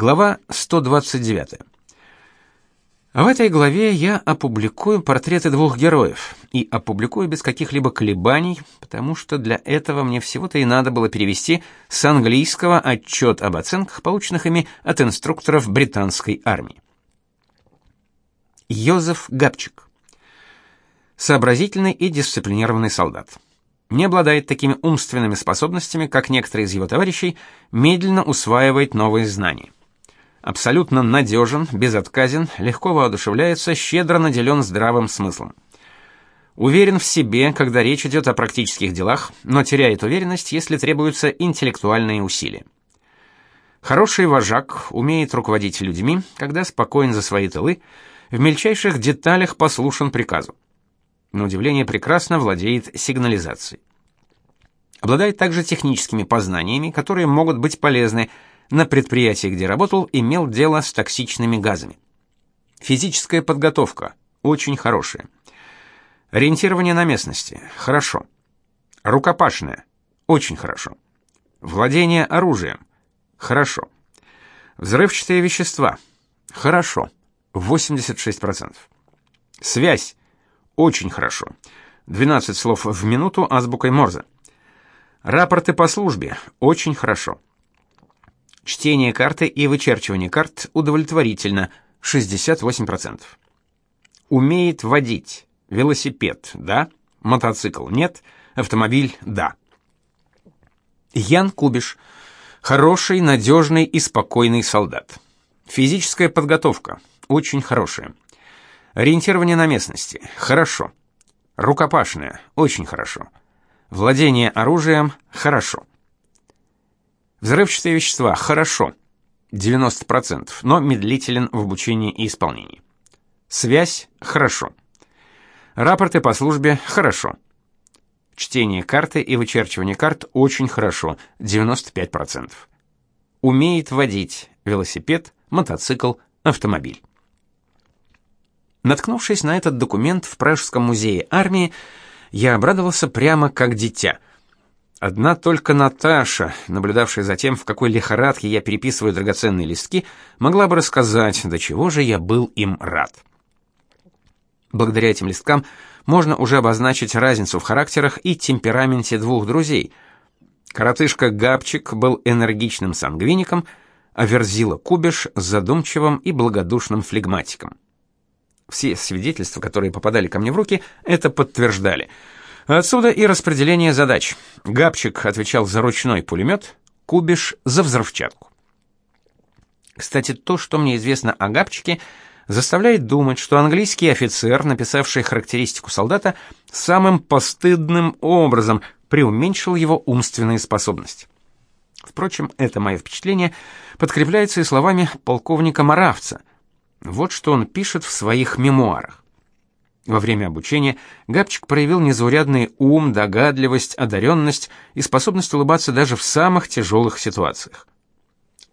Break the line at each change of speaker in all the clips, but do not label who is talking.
Глава 129. В этой главе я опубликую портреты двух героев и опубликую без каких-либо колебаний, потому что для этого мне всего-то и надо было перевести с английского отчет об оценках, полученных ими от инструкторов британской армии. Йозеф Габчик. Сообразительный и дисциплинированный солдат. Не обладает такими умственными способностями, как некоторые из его товарищей, медленно усваивает новые знания абсолютно надежен, безотказен, легко воодушевляется, щедро наделен здравым смыслом. Уверен в себе, когда речь идет о практических делах, но теряет уверенность, если требуются интеллектуальные усилия. Хороший вожак умеет руководить людьми, когда спокоен за свои тылы, в мельчайших деталях послушен приказу. На удивление прекрасно владеет сигнализацией. Обладает также техническими познаниями, которые могут быть полезны – на предприятии, где работал, имел дело с токсичными газами. Физическая подготовка очень хорошая. Ориентирование на местности хорошо. Рукопашное очень хорошо. Владение оружием хорошо. Взрывчатые вещества хорошо. 86%. Связь очень хорошо. 12 слов в минуту азбукой Морзе. Рапорты по службе очень хорошо. Чтение карты и вычерчивание карт удовлетворительно 68%. Умеет водить. Велосипед да, мотоцикл нет, автомобиль да. Ян Кубиш хороший, надежный и спокойный солдат. Физическая подготовка очень хорошая. Ориентирование на местности хорошо. Рукопашное очень хорошо. Владение оружием хорошо. Взрывчатые вещества хорошо. 90%, но медлителен в обучении и исполнении. Связь хорошо. Рапорты по службе хорошо. Чтение карты и вычерчивание карт очень хорошо, 95%. Умеет водить велосипед, мотоцикл, автомобиль. Наткнувшись на этот документ в Пражском музее армии, я обрадовался прямо как дитя – Одна только Наташа, наблюдавшая за тем, в какой лихорадке я переписываю драгоценные листки, могла бы рассказать, до чего же я был им рад. Благодаря этим листкам можно уже обозначить разницу в характерах и темпераменте двух друзей. Коротышка Габчик был энергичным сангвиником, а Верзила Кубиш задумчивым и благодушным флегматиком. Все свидетельства, которые попадали ко мне в руки, это подтверждали – Отсюда и распределение задач. Габчик отвечал за ручной пулемет, Кубиш за взрывчатку. Кстати, то, что мне известно о Габчике, заставляет думать, что английский офицер, написавший характеристику солдата, самым постыдным образом преуменьшил его умственные способности. Впрочем, это мое впечатление подкрепляется и словами полковника Маравца. Вот что он пишет в своих мемуарах. Во время обучения Габчик проявил незаурядный ум, догадливость, одаренность и способность улыбаться даже в самых тяжелых ситуациях.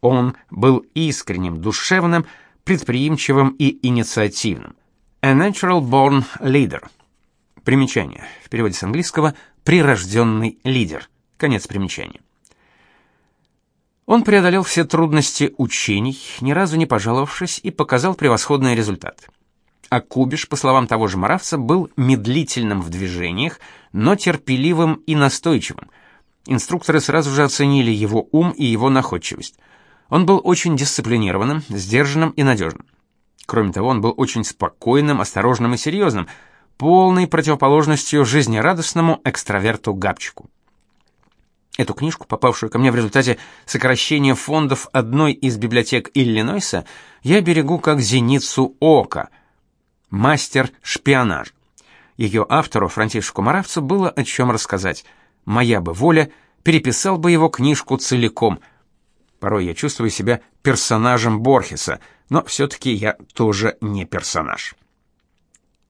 Он был искренним, душевным, предприимчивым и инициативным. A natural born leader. Примечание. В переводе с английского прирожденный лидер. Конец примечания. Он преодолел все трудности учений, ни разу не пожаловавшись, и показал превосходные результаты. А Кубиш, по словам того же Маравца, был медлительным в движениях, но терпеливым и настойчивым. Инструкторы сразу же оценили его ум и его находчивость. Он был очень дисциплинированным, сдержанным и надежным. Кроме того, он был очень спокойным, осторожным и серьезным, полной противоположностью жизнерадостному экстраверту Габчику. Эту книжку, попавшую ко мне в результате сокращения фондов одной из библиотек Иллинойса, я берегу как зеницу ока — Мастер шпионаж. Ее автору Франтишку Моравцу было о чем рассказать. Моя бы воля переписал бы его книжку целиком. Порой я чувствую себя персонажем Борхеса, но все таки я тоже не персонаж.